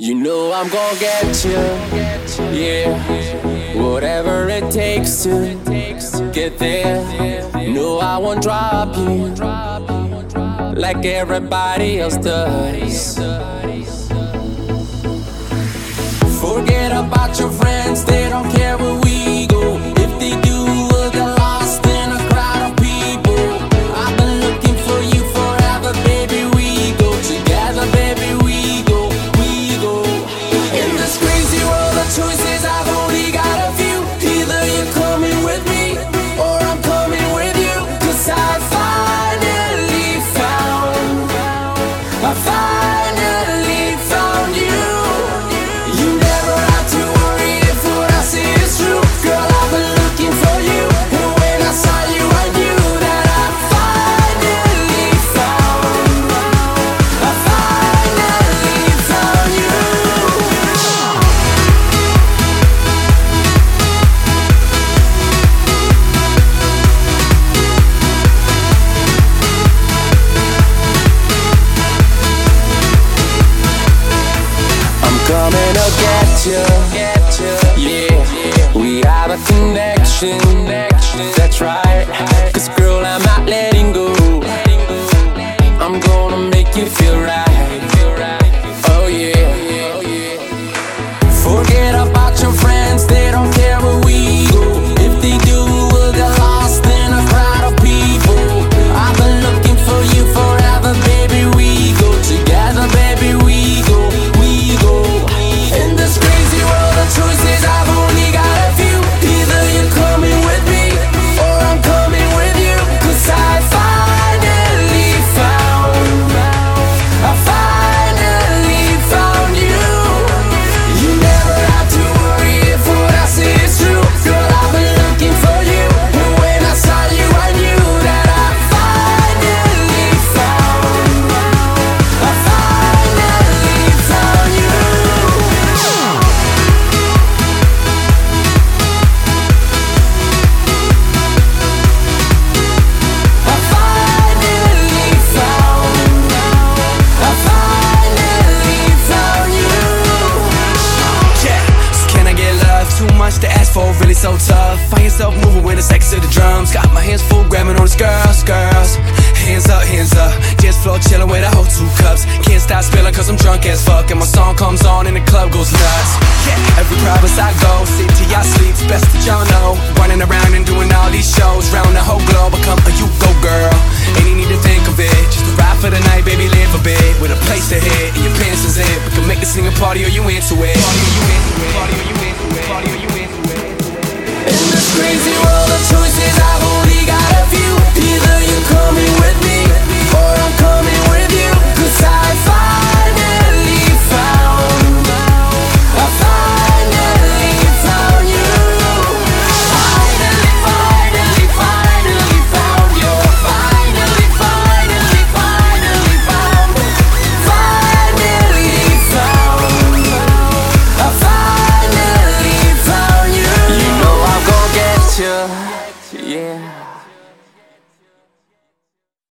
You know I'm gonna get you, yeah. Whatever it takes to get there. No, I won't drop you like everybody else does. Coming to get you. Yeah, we have a connection. That's right. Cause girl, much to ask for, really so tough. Find yourself moving with the sex of the drums. Got my hands full, grabbing on these girls, girls. Hands up, hands up. Just floor chilling with a whole two cups. Can't stop spilling cause I'm drunk as fuck. And my song comes on and the club goes nuts. Yeah, every province I go, city I sleep. Best that y'all know. Running around and doing all these shows. Round the whole globe, I come a you go girl. Ain't need to think of it. Just a ride for the night, baby, live a bit. With a place to hit and your pants is in. We can make this thing a party or you into it crazy world.